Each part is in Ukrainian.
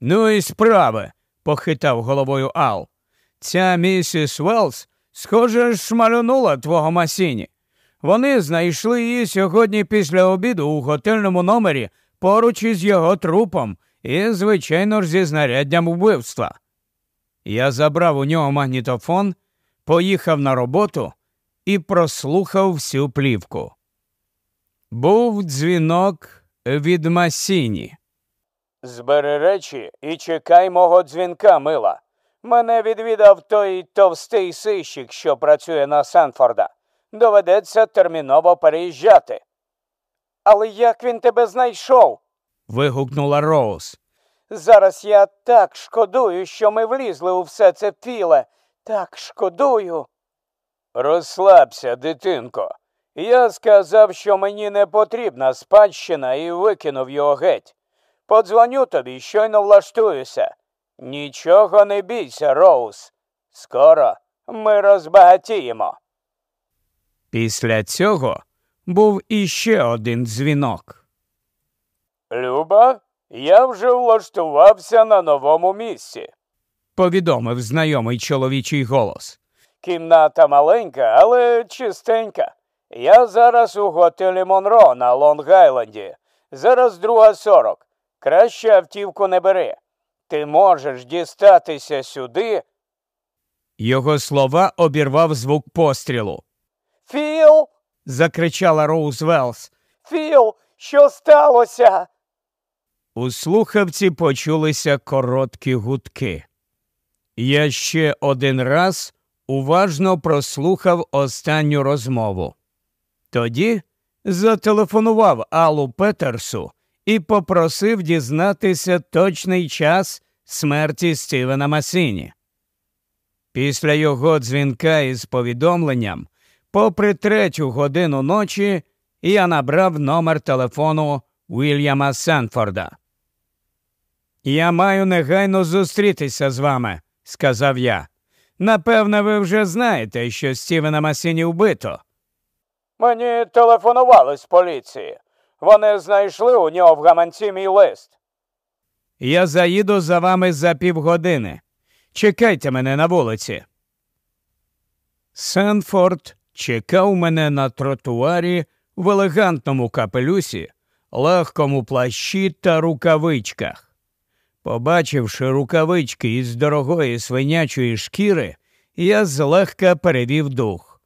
Ну і справи, похитав головою Ал. Ця місіс Велс, схоже, шмалюнула твого Масіні. Вони знайшли її сьогодні після обіду у готельному номері поруч із його трупом і, звичайно ж, зі знаряддям вбивства. Я забрав у нього магнітофон, поїхав на роботу і прослухав всю плівку. Був дзвінок від Масіні. Збери речі і чекай мого дзвінка, мила. Мене відвідав той товстий сищик, що працює на Сенфорда. Доведеться терміново переїжджати. Але як він тебе знайшов? вигукнула Роуз. Зараз я так шкодую, що ми влізли у все це філе. Так шкодую. Розслабся, дитинко. Я сказав, що мені не потрібна спадщина і викинув його геть. Подзвоню тобі, щойно влаштуюся. Нічого не бійся, Роуз. Скоро ми розбагатіємо. Після цього був іще один дзвінок. Люба, я вже влаштувався на новому місці. Повідомив знайомий чоловічий голос. Кімната маленька, але чистенька. Я зараз у готелі Монро на Лонг-Айленді. Зараз друга сорок. Краще автівку не бери. Ти можеш дістатися сюди. Його слова обірвав звук пострілу. Філ, Закричала Роуз Велс. Філ, що сталося? У слухавці почулися короткі гудки. Я ще один раз уважно прослухав останню розмову. Тоді зателефонував Аллу Петерсу і попросив дізнатися точний час смерті Стівена Масіні. Після його дзвінка із повідомленням, попри третю годину ночі, я набрав номер телефону Вільяма Сенфорда. Я маю негайно зустрітися з вами, сказав я. Напевне, ви вже знаєте, що Стівена Масіні вбито. Мені телефонували з поліції. Вони знайшли у нього в гаманці мій лист. Я заїду за вами за півгодини. Чекайте мене на вулиці. Сенфорд чекав мене на тротуарі в елегантному капелюсі, легкому плащі та рукавичках. Побачивши рукавички із дорогої свинячої шкіри, я злегка перевів дух.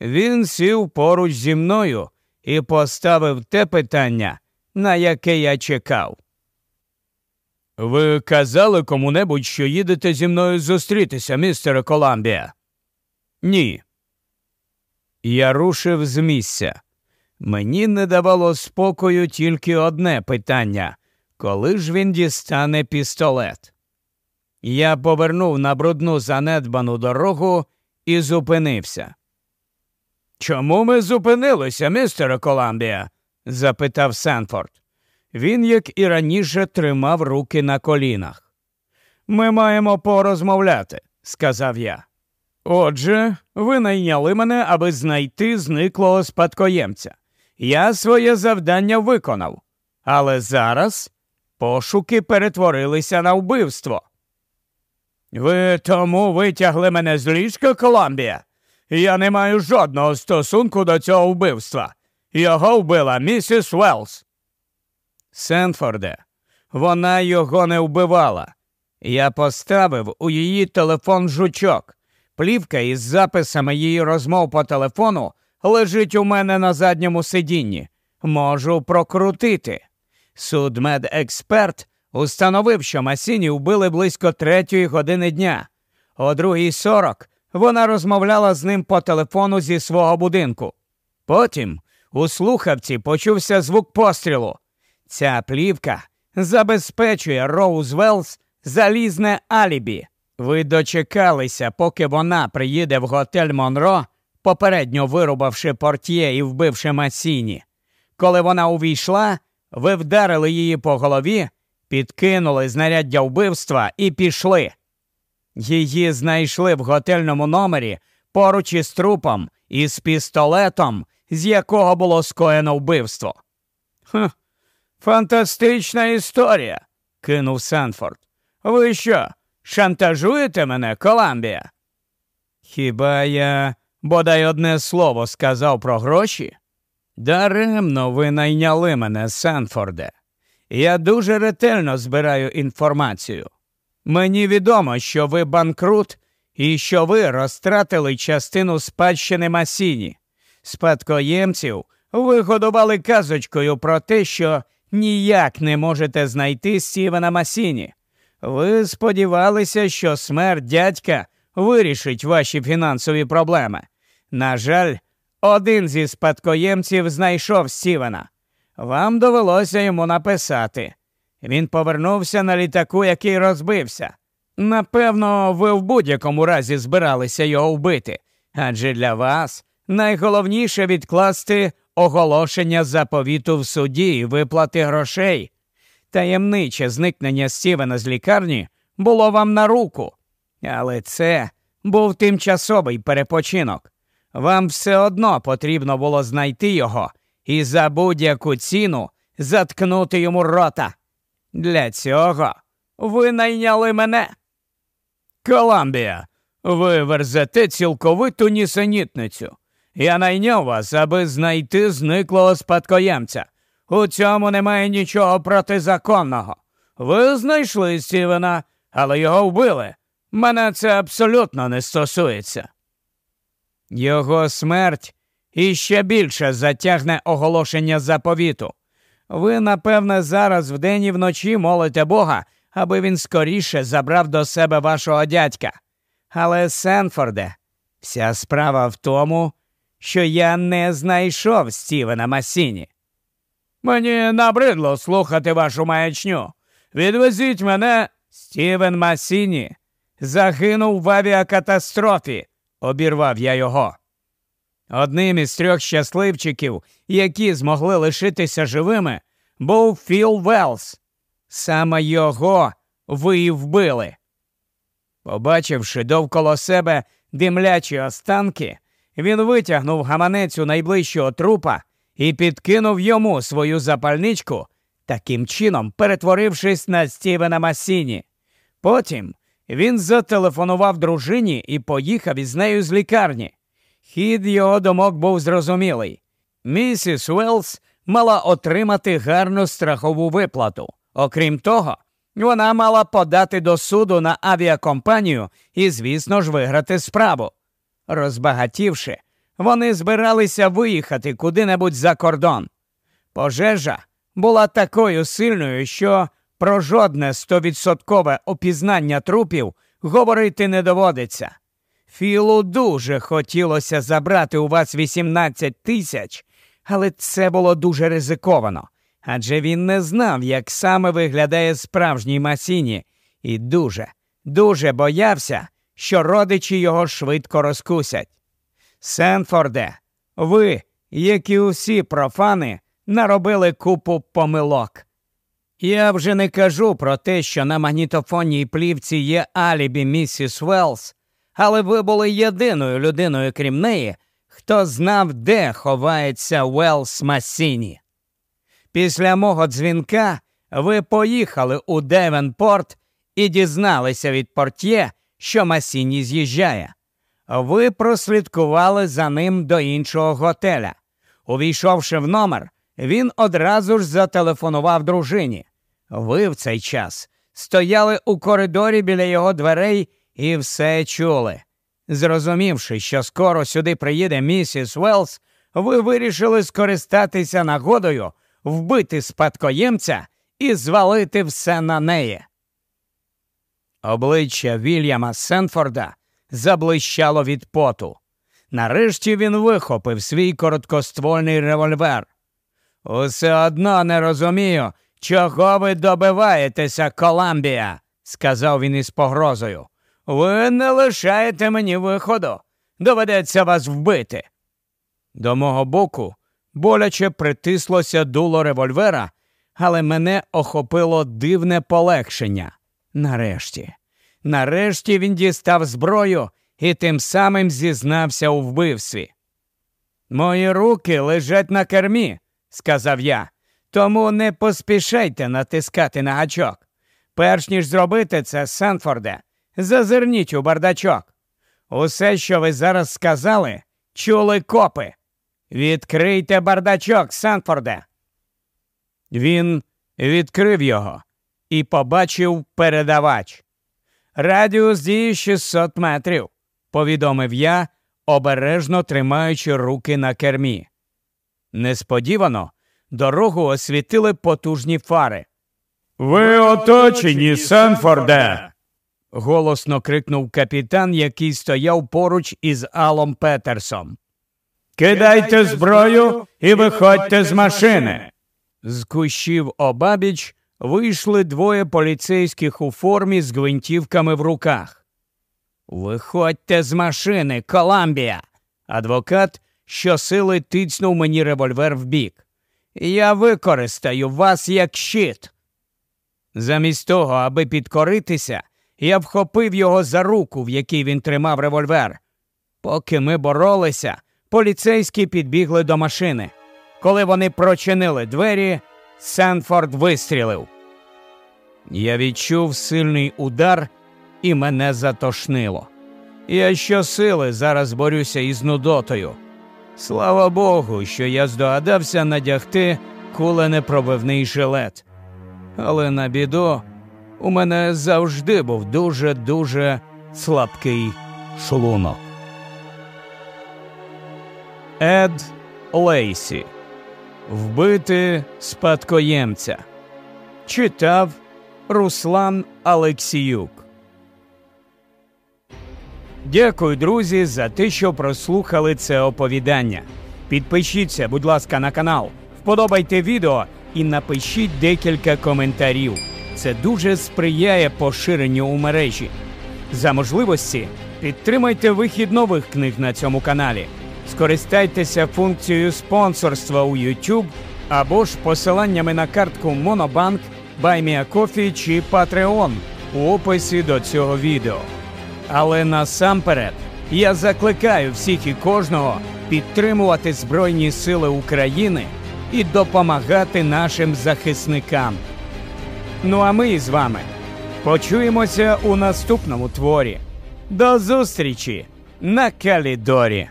Він сів поруч зі мною і поставив те питання, на яке я чекав. Ви казали кому-небудь, що їдете зі мною зустрітися, містере Коламбія? Ні. Я рушив з місця. Мені не давало спокою тільки одне питання коли ж він дістане пістолет? Я повернув на брудну занедбану дорогу і зупинився. Чому ми зупинилися, містере Коламбія? запитав Сенфорд. Він, як і раніше, тримав руки на колінах. Ми маємо порозмовляти, сказав я. Отже, ви найняли мене, аби знайти зниклого спадкоємця. Я своє завдання виконав, але зараз пошуки перетворилися на вбивство. Ви тому витягли мене з ліжка, Коламбія? Я не маю жодного стосунку до цього вбивства. Його вбила місіс Велс. Сенфорде, вона його не вбивала. Я поставив у її телефон жучок. Плівка із записами її розмов по телефону лежить у мене на задньому сидінні. Можу прокрутити. Судмедексперт установив, що Масіні вбили близько третьої години дня. О другій сорок вона розмовляла з ним по телефону зі свого будинку. Потім у слухавці почувся звук пострілу. Ця плівка забезпечує Роуз Велс залізне алібі. Ви дочекалися, поки вона приїде в готель Монро, попередньо вирубавши портьє і вбивши Масіні. Коли вона увійшла, ви вдарили її по голові, підкинули знаряддя вбивства і пішли. Її знайшли в готельному номері поруч із трупом і з пістолетом, з якого було скоєно вбивство. Хм, Фантастична історія. кинув Сенфорд. Ви що, шантажуєте мене, Коламбія? Хіба я бодай одне слово сказав про гроші? Даремно ви найняли мене, Сенфорде. Я дуже ретельно збираю інформацію. Мені відомо, що ви банкрут і що ви розтратили частину спадщини Масіні. Спадкоємців ви годували казочкою про те, що ніяк не можете знайти Стівена Масіні. Ви сподівалися, що смерть дядька вирішить ваші фінансові проблеми. На жаль, один зі спадкоємців знайшов Стівена. Вам довелося йому написати. Він повернувся на літаку, який розбився. Напевно, ви в будь-якому разі збиралися його вбити, адже для вас найголовніше відкласти оголошення заповіту в суді і виплати грошей. Таємниче зникнення Стівена з лікарні було вам на руку, але це був тимчасовий перепочинок. Вам все одно потрібно було знайти його і за будь-яку ціну заткнути йому рота. Для цього ви найняли мене. Коламбія, ви верзете цілковиту нісенітницю. Я найняв вас, аби знайти зниклого спадкоємця. У цьому немає нічого протизаконного. Ви знайшли Стівена, але його вбили. Мене це абсолютно не стосується. Його смерть іще більше затягне оголошення заповіту. Ви, напевне, зараз вдень і вночі молите Бога, аби він скоріше забрав до себе вашого дядька. Але, Сенфорде, вся справа в тому, що я не знайшов Стівена Масіні. Мені набридло слухати вашу маячню. Відвезіть мене, Стівен Масіні. Загинув в авіакатастрофі, обірвав я його. Одним із трьох щасливчиків, які змогли лишитися живими, був Філ Велс. Саме його ви і вбили. Побачивши довкола себе димлячі останки, він витягнув гаманець у найближчого трупа і підкинув йому свою запальничку, таким чином перетворившись на Стівена Масіні. Потім він зателефонував дружині і поїхав із нею з лікарні. Хід його думок був зрозумілий. Місіс Уелс мала отримати гарну страхову виплату. Окрім того, вона мала подати до суду на авіакомпанію і, звісно ж, виграти справу. Розбагатівши, вони збиралися виїхати куди-небудь за кордон. Пожежа була такою сильною, що про жодне стовідсоткове опізнання трупів говорити не доводиться. Філу дуже хотілося забрати у вас 18 тисяч, але це було дуже ризиковано, адже він не знав, як саме виглядає справжній Масіні, і дуже, дуже боявся, що родичі його швидко розкусять. Сенфорде, ви, як і усі профани, наробили купу помилок. Я вже не кажу про те, що на магнітофонній плівці є алібі місіс Велс, але ви були єдиною людиною, крім неї, хто знав, де ховається Велс Масіні. Після мого дзвінка ви поїхали у Девенпорт і дізналися від портє, що Масіні з'їжджає. Ви прослідкували за ним до іншого готеля. Увійшовши в номер, він одразу ж зателефонував дружині. Ви в цей час стояли у коридорі біля його дверей і все чули. Зрозумівши, що скоро сюди приїде місіс Велс, ви вирішили скористатися нагодою, вбити спадкоємця і звалити все на неї. Обличчя Вільяма Сенфорда заблищало від поту. Нарешті він вихопив свій короткоствольний револьвер. Усе одно не розумію, чого ви добиваєтеся, Коламбія, сказав він із погрозою. Ви не лишаєте мені виходу. Доведеться вас вбити. До мого боку боляче притислося дуло револьвера, але мене охопило дивне полегшення. Нарешті, нарешті він дістав зброю і тим самим зізнався у вбивстві. Мої руки лежать на кермі, сказав я, тому не поспішайте натискати на гачок. Перш ніж зробити це, Сенфорде, зазирніть у бардачок. Усе, що ви зараз сказали, чули копи. Відкрийте бардачок, Сенфорде. Він відкрив його і побачив передавач. Радіус дії 600 метрів, повідомив я, обережно тримаючи руки на кермі. Несподівано дорогу освітили потужні фари. Ви оточені, Сенфорде. Голосно крикнув капітан, який стояв поруч із Алом Петерсом. Кидайте зброю і виходьте з машини. З кущів обабіч вийшли двоє поліцейських у формі з гвинтівками в руках. Виходьте з машини, Коламбія. Адвокат щосили тицнув мені револьвер в бік. Я використаю вас як щит. Замість того, аби підкоритися, я вхопив його за руку, в якій він тримав револьвер. Поки ми боролися, поліцейські підбігли до машини. Коли вони прочинили двері, Сенфорд вистрілив. Я відчув сильний удар, і мене затошнило. Я щосили зараз борюся із нудотою. Слава Богу, що я здогадався надягти куленепробивний жилет. Але на біду у мене завжди був дуже-дуже слабкий шлунок. Ед Лейсі. Вбити спадкоємця. Читав Руслан Алексіюк. Дякую, друзі, за те, що прослухали це оповідання. Підпишіться, будь ласка, на канал, вподобайте відео і напишіть декілька коментарів. Це дуже сприяє поширенню у мережі. За можливості підтримайте вихід нових книг на цьому каналі. Скористайтеся функцією спонсорства у YouTube або ж посиланнями на картку Monobank, BuyMeACoffee чи Patreon у описі до цього відео. Але насамперед я закликаю всіх і кожного підтримувати Збройні Сили України і допомагати нашим захисникам. Ну а ми з вами почуємося у наступному творі. До зустрічі на Калідорі!